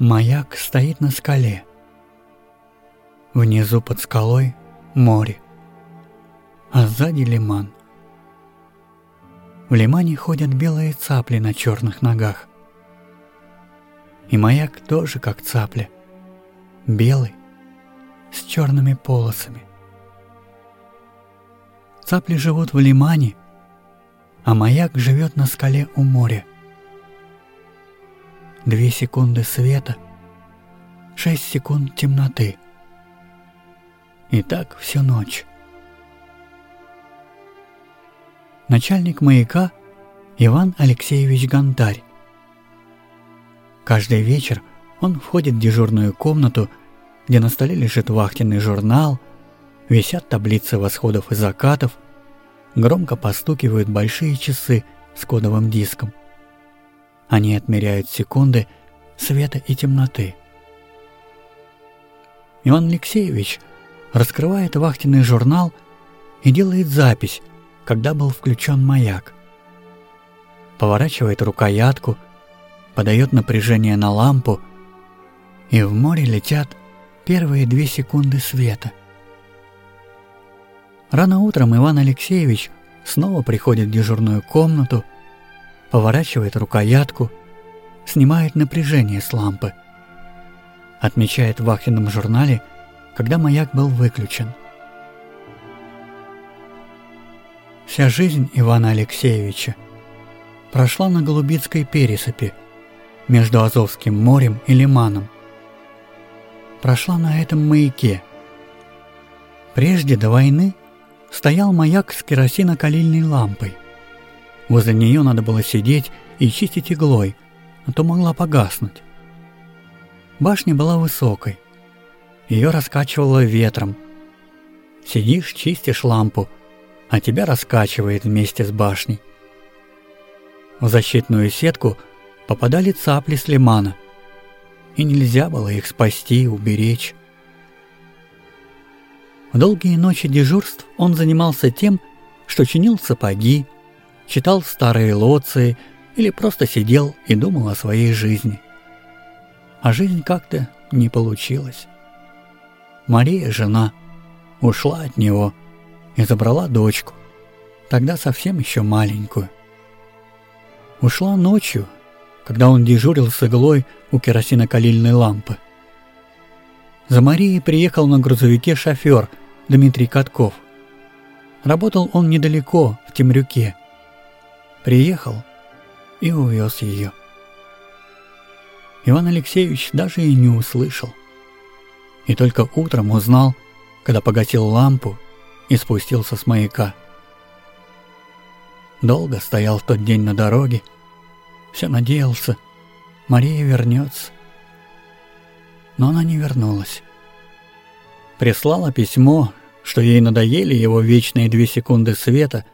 Маяк стоит на скале. Внизу под скалой море, а сзади лиман. В лимане ходят белые цапли на черных ногах. И маяк тоже как цапля, белый, с черными полосами. Цапли живут в лимане, а маяк живет на скале у моря. Две секунды света, шесть секунд темноты. И так всю ночь. Начальник маяка Иван Алексеевич Гонтарь. Каждый вечер он входит в дежурную комнату, где на столе лежит вахтенный журнал, висят таблицы восходов и закатов, громко постукивают большие часы с кодовым диском. Они отмеряют секунды света и темноты. Иван Алексеевич раскрывает вахтенный журнал и делает запись, когда был включен маяк. Поворачивает рукоятку, подает напряжение на лампу, и в море летят первые две секунды света. Рано утром Иван Алексеевич снова приходит в дежурную комнату, поворачивает рукоятку, снимает напряжение с лампы, отмечает в вахтенном журнале, когда маяк был выключен. Вся жизнь Ивана Алексеевича прошла на Голубицкой пересыпи между Азовским морем и Лиманом. Прошла на этом маяке. Прежде до войны стоял маяк с керосинокалильной лампой. Возле нее надо было сидеть и чистить иглой, а то могла погаснуть. Башня была высокой. Ее раскачивало ветром. Сидишь, чистишь лампу – а тебя раскачивает вместе с башней. В защитную сетку попадали цапли с лимана, и нельзя было их спасти уберечь. В долгие ночи дежурств он занимался тем, что чинил сапоги, читал старые лоции или просто сидел и думал о своей жизни. А жизнь как-то не получилась. Мария, жена, ушла от него – и забрала дочку, тогда совсем еще маленькую. Ушла ночью, когда он дежурил с иглой у керосинокалильной лампы. За Марией приехал на грузовике шофер Дмитрий Катков. Работал он недалеко, в Темрюке. Приехал и увез ее. Иван Алексеевич даже и не услышал. И только утром узнал, когда погасил лампу и спустился с маяка. Долго стоял в тот день на дороге, все надеялся, Мария вернется. Но она не вернулась. Прислала письмо, что ей надоели его вечные две секунды света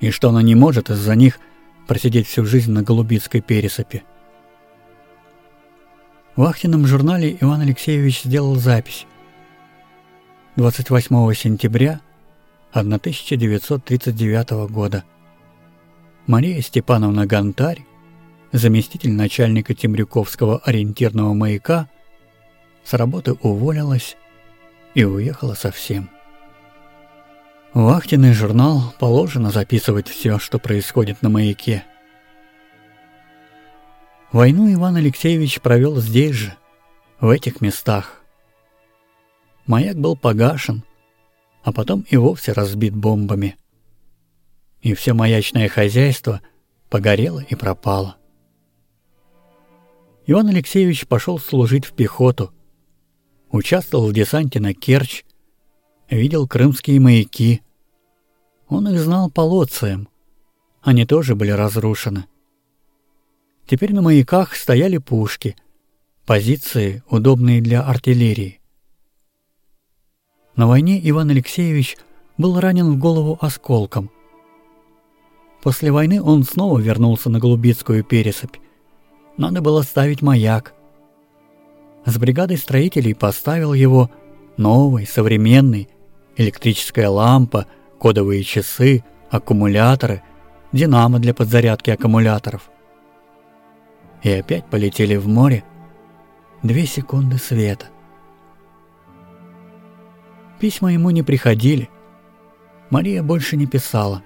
и что она не может из-за них просидеть всю жизнь на Голубицкой пересыпи. В вахтенном журнале Иван Алексеевич сделал запись. 28 сентября 1939 года. Мария Степановна Гонтарь, заместитель начальника Темрюковского ориентирного маяка, с работы уволилась и уехала совсем. Вахтенный журнал положено записывать все, что происходит на маяке. Войну Иван Алексеевич провел здесь же, в этих местах. Маяк был погашен, а потом и вовсе разбит бомбами. И все маячное хозяйство погорело и пропало. Иван Алексеевич пошел служить в пехоту, участвовал в десанте на Керчь, видел крымские маяки. Он их знал по лоциям, они тоже были разрушены. Теперь на маяках стояли пушки, позиции, удобные для артиллерии. На войне Иван Алексеевич был ранен в голову осколком. После войны он снова вернулся на Голубицкую пересыпь. Надо было ставить маяк. С бригадой строителей поставил его новый, современный, электрическая лампа, кодовые часы, аккумуляторы, динамо для подзарядки аккумуляторов. И опять полетели в море две секунды света. Письма ему не приходили. Мария больше не писала.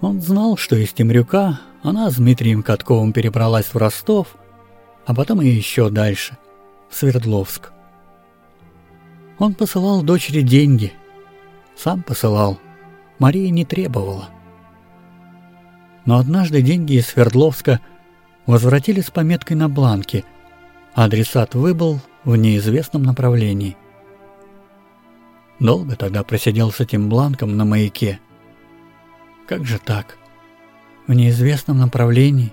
Он знал, что из Темрюка она с Дмитрием Катковым перебралась в Ростов, а потом и еще дальше, в Свердловск. Он посылал дочери деньги. Сам посылал. Мария не требовала. Но однажды деньги из Свердловска возвратили с пометкой на бланке. Адресат выбыл в неизвестном направлении. Долго тогда просидел с этим бланком на маяке. Как же так? В неизвестном направлении?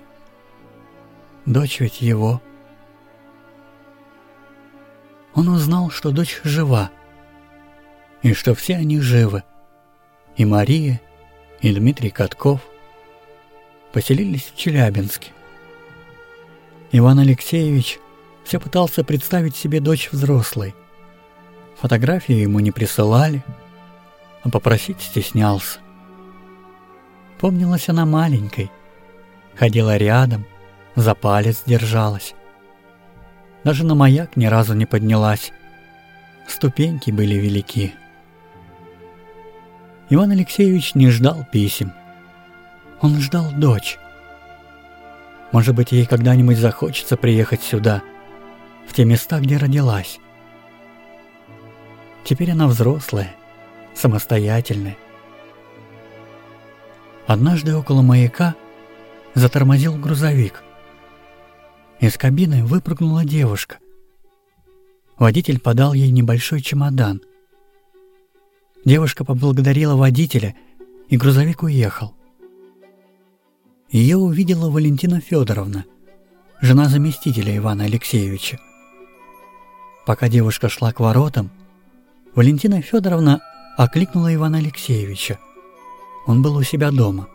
Дочь ведь его. Он узнал, что дочь жива, и что все они живы. И Мария, и Дмитрий Катков поселились в Челябинске. Иван Алексеевич все пытался представить себе дочь взрослой. Фотографии ему не присылали, а попросить стеснялся. Помнилась она маленькой, ходила рядом, за палец держалась. Даже на маяк ни разу не поднялась. Ступеньки были велики. Иван Алексеевич не ждал писем. Он ждал дочь. Может быть, ей когда-нибудь захочется приехать сюда, в те места, где родилась. Теперь она взрослая, самостоятельная. Однажды около маяка затормозил грузовик. Из кабины выпрыгнула девушка. Водитель подал ей небольшой чемодан. Девушка поблагодарила водителя, и грузовик уехал. Ее увидела Валентина Федоровна, жена заместителя Ивана Алексеевича. Пока девушка шла к воротам, Валентина Федоровна окликнула Ивана Алексеевича. Он был у себя дома.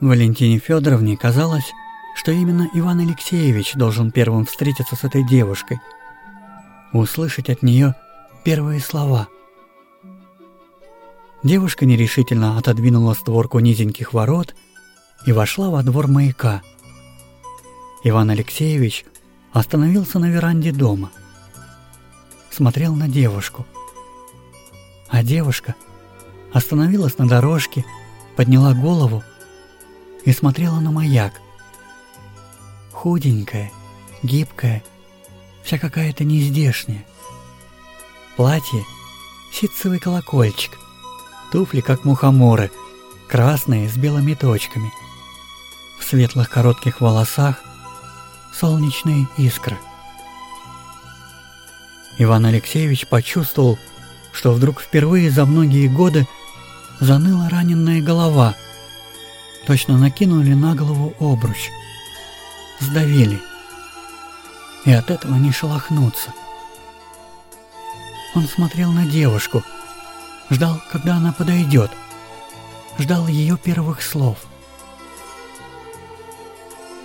Валентине Федоровне казалось, что именно Иван Алексеевич должен первым встретиться с этой девушкой, услышать от нее первые слова. Девушка нерешительно отодвинула створку низеньких ворот и вошла во двор маяка. Иван Алексеевич остановился на веранде дома. Смотрел на девушку. А девушка остановилась на дорожке, подняла голову и смотрела на маяк. Худенькая, гибкая, вся какая-то нездешняя. Платье — ситцевый колокольчик, туфли, как мухоморы, красные с белыми точками — в светлых коротких волосах солнечные искры. Иван Алексеевич почувствовал, что вдруг впервые за многие годы заныла раненная голова. Точно накинули на голову обруч. Сдавили. И от этого не шелохнуться. Он смотрел на девушку, ждал, когда она подойдет, ждал ее первых слов –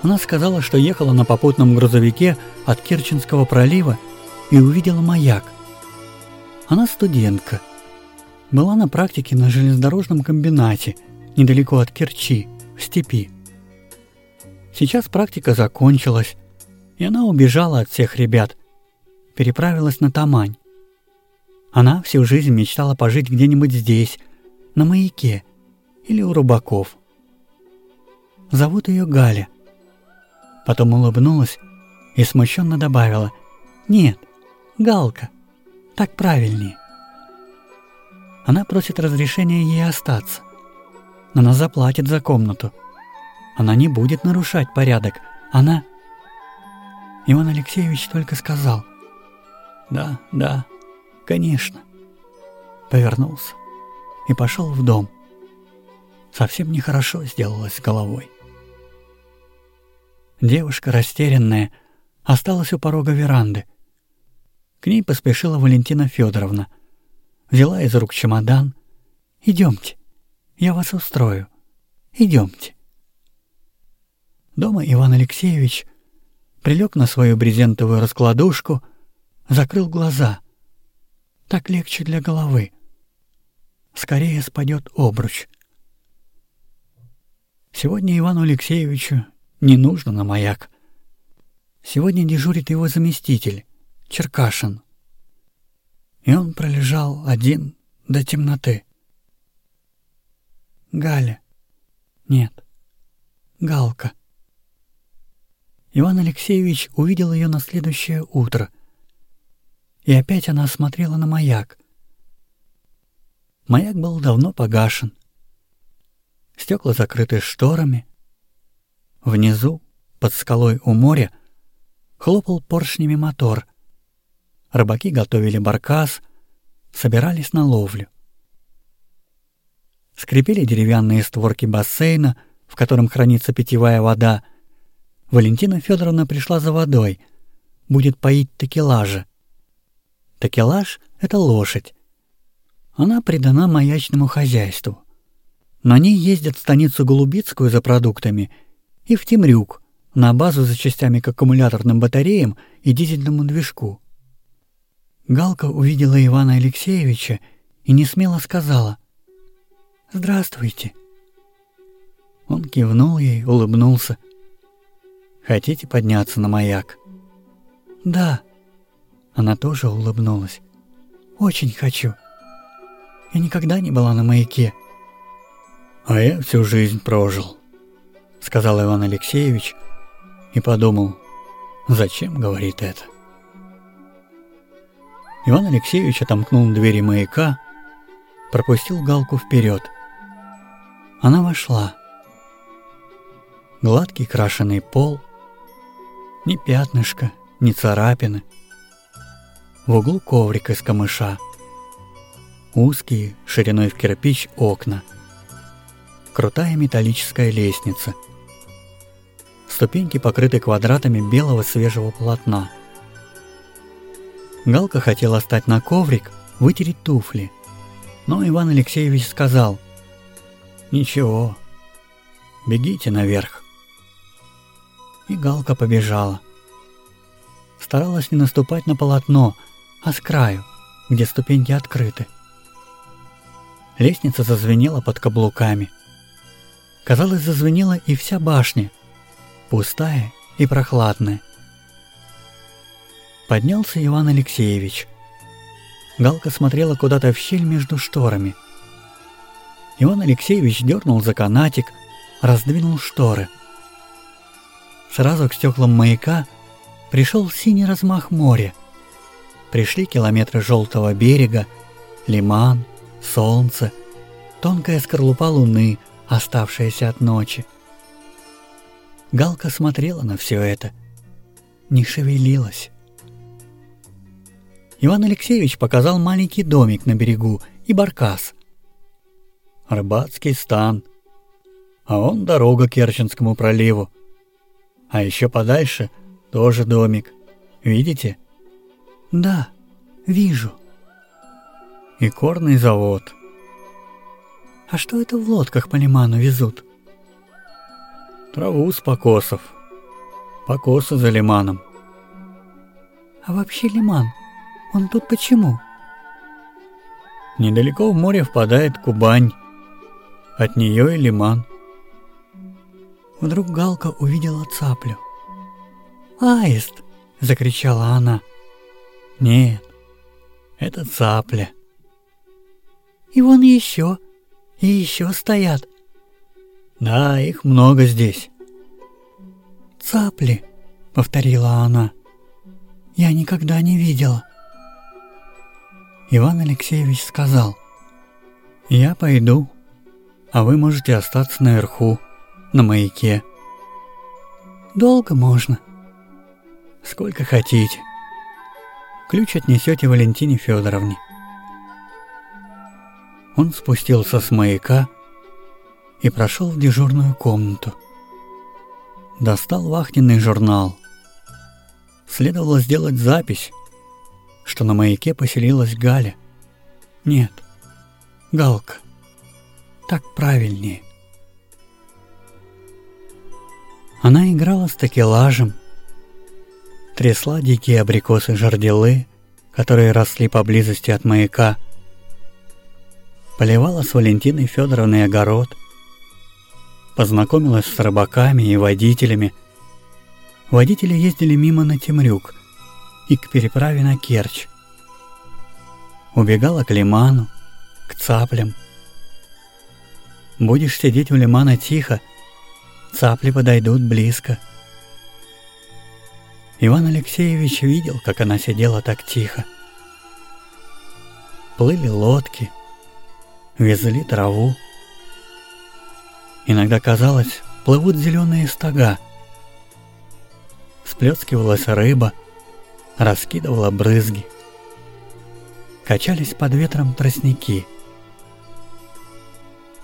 она сказала, что ехала на попутном грузовике от Керченского пролива и увидела маяк. Она студентка. Была на практике на железнодорожном комбинате, недалеко от Керчи, в степи. Сейчас практика закончилась, и она убежала от всех ребят, переправилась на Тамань. Она всю жизнь мечтала пожить где-нибудь здесь, на маяке или у рыбаков. Зовут ее Галя – Потом улыбнулась и смущенно добавила «Нет, Галка, так правильнее». Она просит разрешения ей остаться. Она заплатит за комнату. Она не будет нарушать порядок. Она... Иван Алексеевич только сказал «Да, да, конечно». Повернулся и пошел в дом. Совсем нехорошо сделалось с головой. Девушка, растерянная, осталась у порога веранды. К ней поспешила Валентина Федоровна. Взяла из рук чемодан. «Идемте, я вас устрою. Идемте». Дома Иван Алексеевич прилег на свою брезентовую раскладушку, закрыл глаза. Так легче для головы. Скорее спадет обруч. Сегодня Ивану Алексеевичу не нужно на маяк. Сегодня дежурит его заместитель, Черкашин. И он пролежал один до темноты. Галя. Нет. Галка. Иван Алексеевич увидел ее на следующее утро. И опять она смотрела на маяк. Маяк был давно погашен. Стекла закрыты шторами. Внизу, под скалой у моря, хлопал поршнями мотор. Рыбаки готовили баркас, собирались на ловлю. Скрипели деревянные створки бассейна, в котором хранится питьевая вода. Валентина Федоровна пришла за водой. Будет поить такелажа. Такелаж — это лошадь. Она придана маячному хозяйству. На ней ездят в станицу Голубицкую за продуктами и в Темрюк, на базу за частями к аккумуляторным батареям и дизельному движку. Галка увидела Ивана Алексеевича и не смело сказала «Здравствуйте». Он кивнул ей, улыбнулся. «Хотите подняться на маяк?» «Да». Она тоже улыбнулась. «Очень хочу. Я никогда не была на маяке». «А я всю жизнь прожил», — сказал Иван Алексеевич и подумал, зачем говорит это. Иван Алексеевич отомкнул двери маяка, пропустил Галку вперед. Она вошла. Гладкий крашеный пол, ни пятнышка, ни царапины. В углу коврик из камыша. Узкие, шириной в кирпич окна. Крутая металлическая лестница. Ступеньки покрыты квадратами белого свежего полотна. Галка хотела стать на коврик, вытереть туфли. Но Иван Алексеевич сказал, «Ничего, бегите наверх» и Галка побежала. Старалась не наступать на полотно, а с краю, где ступеньки открыты. Лестница зазвенела под каблуками. Казалось, зазвенела и вся башня, пустая и прохладная. Поднялся Иван Алексеевич. Галка смотрела куда-то в щель между шторами. Иван Алексеевич дернул за канатик, раздвинул шторы – Сразу к стеклам маяка пришел синий размах моря. Пришли километры желтого берега, лиман, солнце, тонкая скорлупа луны, оставшаяся от ночи. Галка смотрела на все это, не шевелилась. Иван Алексеевич показал маленький домик на берегу и баркас. Рыбацкий стан, а он дорога к Керченскому проливу. А еще подальше тоже домик. Видите? Да, вижу. И корный завод. А что это в лодках по лиману везут? Траву с покосов. Покосы за лиманом. А вообще лиман, он тут почему? Недалеко в море впадает Кубань. От нее и лиман. Вдруг Галка увидела цаплю. «Аист!» — закричала она. «Нет, это цапля». «И вон еще, и еще стоят». «Да, их много здесь». «Цапли», — повторила она. «Я никогда не видела». Иван Алексеевич сказал, «Я пойду, а вы можете остаться наверху» на маяке. Долго можно. Сколько хотите. Ключ отнесете Валентине Федоровне. Он спустился с маяка и прошел в дежурную комнату. Достал вахтенный журнал. Следовало сделать запись, что на маяке поселилась Галя. Нет, Галка. Так правильнее. Она играла с такелажем, трясла дикие абрикосы жарделы, которые росли поблизости от маяка, поливала с Валентиной Федоровной огород, познакомилась с рыбаками и водителями, водители ездили мимо на Темрюк и к переправе на Керчь. Убегала к лиману, к цаплям. Будешь сидеть у лимана тихо, цапли подойдут близко. Иван Алексеевич видел, как она сидела так тихо. Плыли лодки, везли траву. Иногда казалось, плывут зеленые стога. Сплескивалась рыба, раскидывала брызги. Качались под ветром тростники.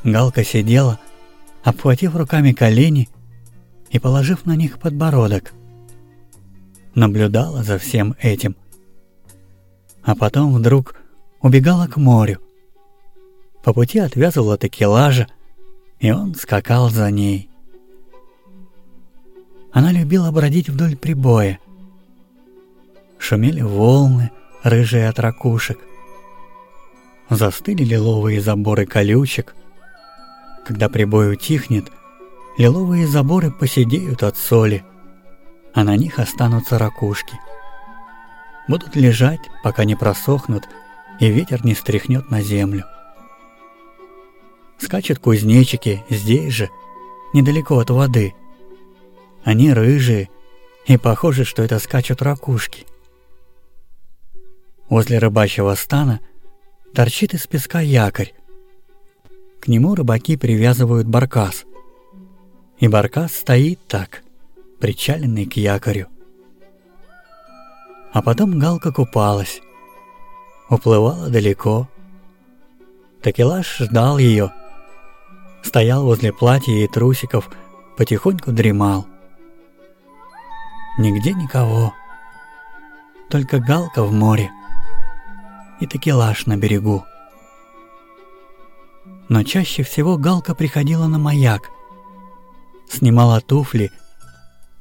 Галка сидела, обхватив руками колени и положив на них подбородок. Наблюдала за всем этим. А потом вдруг убегала к морю. По пути отвязывала такелажа, и он скакал за ней. Она любила бродить вдоль прибоя. Шумели волны, рыжие от ракушек. Застыли лиловые заборы колючек. Когда прибой утихнет, лиловые заборы поседеют от соли, а на них останутся ракушки. Будут лежать, пока не просохнут, и ветер не стряхнет на землю. Скачут кузнечики здесь же, недалеко от воды. Они рыжие, и похоже, что это скачут ракушки. Возле рыбачьего стана торчит из песка якорь. К нему рыбаки привязывают баркас. И баркас стоит так, причаленный к якорю. А потом Галка купалась, уплывала далеко. Такелаж ждал ее, стоял возле платья и трусиков, потихоньку дремал. Нигде никого, только галка в море и такелаж на берегу. Но чаще всего галка приходила на маяк, снимала туфли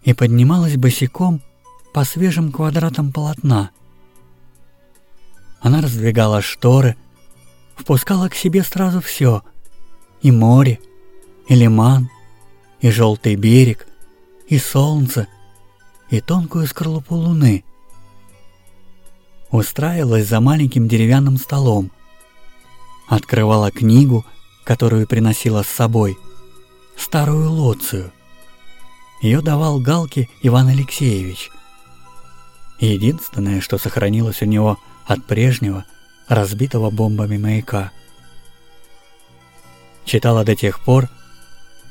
и поднималась босиком по свежим квадратам полотна. Она раздвигала шторы, впускала к себе сразу все — и море, и лиман, и желтый берег, и солнце, и тонкую скорлупу луны. Устраивалась за маленьким деревянным столом, открывала книгу, которую приносила с собой, старую лоцию. Ее давал Галке Иван Алексеевич. Единственное, что сохранилось у него от прежнего, разбитого бомбами маяка – Читала до тех пор,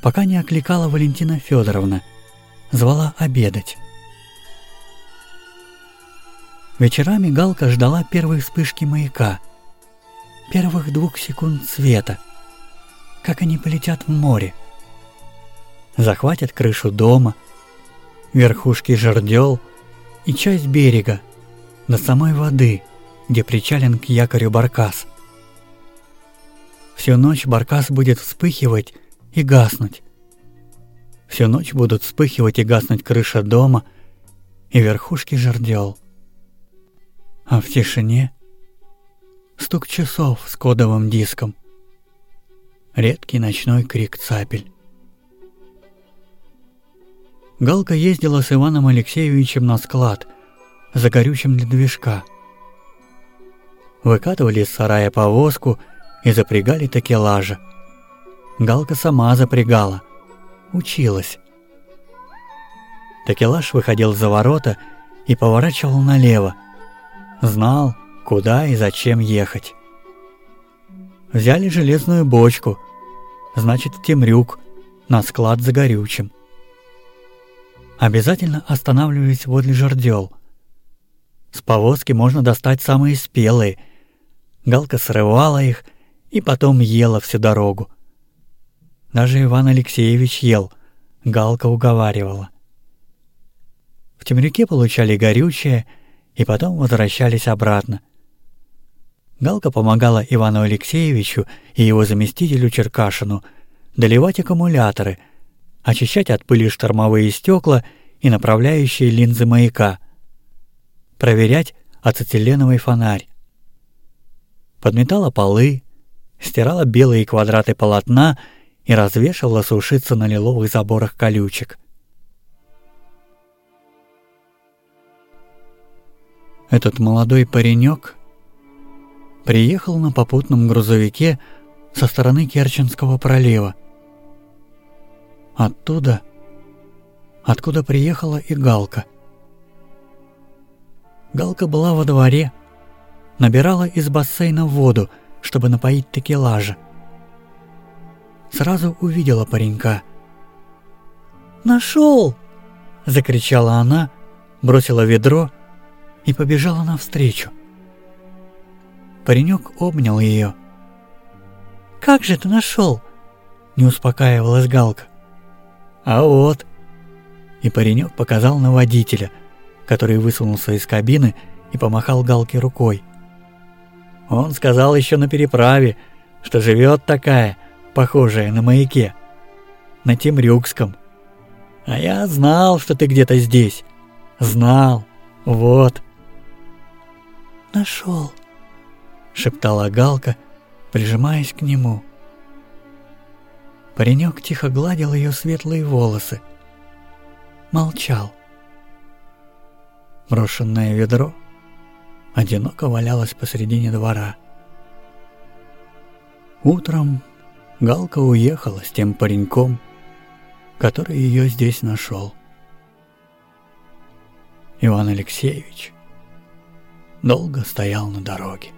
пока не окликала Валентина Федоровна, звала обедать. Вечерами Галка ждала первой вспышки маяка, первых двух секунд света, как они полетят в море. Захватят крышу дома, верхушки жердел и часть берега, до самой воды, где причален к якорю баркас – Всю ночь баркас будет вспыхивать и гаснуть. Всю ночь будут вспыхивать и гаснуть крыша дома и верхушки жердел. А в тишине стук часов с кодовым диском. Редкий ночной крик цапель. Галка ездила с Иваном Алексеевичем на склад за горючим для движка. Выкатывали из сарая повозку и запрягали такелажа. Галка сама запрягала, училась. Такелаж выходил за ворота и поворачивал налево. Знал, куда и зачем ехать. Взяли железную бочку, значит, темрюк, на склад за горючим. Обязательно останавливались возле жердел. С повозки можно достать самые спелые. Галка срывала их и потом ела всю дорогу. Даже Иван Алексеевич ел, Галка уговаривала. В темрюке получали горючее и потом возвращались обратно. Галка помогала Ивану Алексеевичу и его заместителю Черкашину доливать аккумуляторы, очищать от пыли штормовые стекла и направляющие линзы маяка, проверять ацетиленовый фонарь. Подметала полы, стирала белые квадраты полотна и развешивала сушиться на лиловых заборах колючек. Этот молодой паренек приехал на попутном грузовике со стороны Керченского пролива – Оттуда, откуда приехала и Галка. Галка была во дворе, набирала из бассейна воду, чтобы напоить текелажа. Сразу увидела паренька. «Нашел!» – закричала она, бросила ведро и побежала навстречу. Паренек обнял ее. «Как же ты нашел?» – не успокаивалась Галка. «А вот!» И паренек показал на водителя, который высунулся из кабины и помахал Галке рукой. Он сказал еще на переправе, что живет такая, похожая на маяке, на Темрюкском. А я знал, что ты где-то здесь. Знал. Вот. Нашел, шептала Галка, прижимаясь к нему. Паренек тихо гладил ее светлые волосы. Молчал. Брошенное ведро одиноко валялось посредине двора. Утром Галка уехала с тем пареньком, который ее здесь нашел. Иван Алексеевич долго стоял на дороге.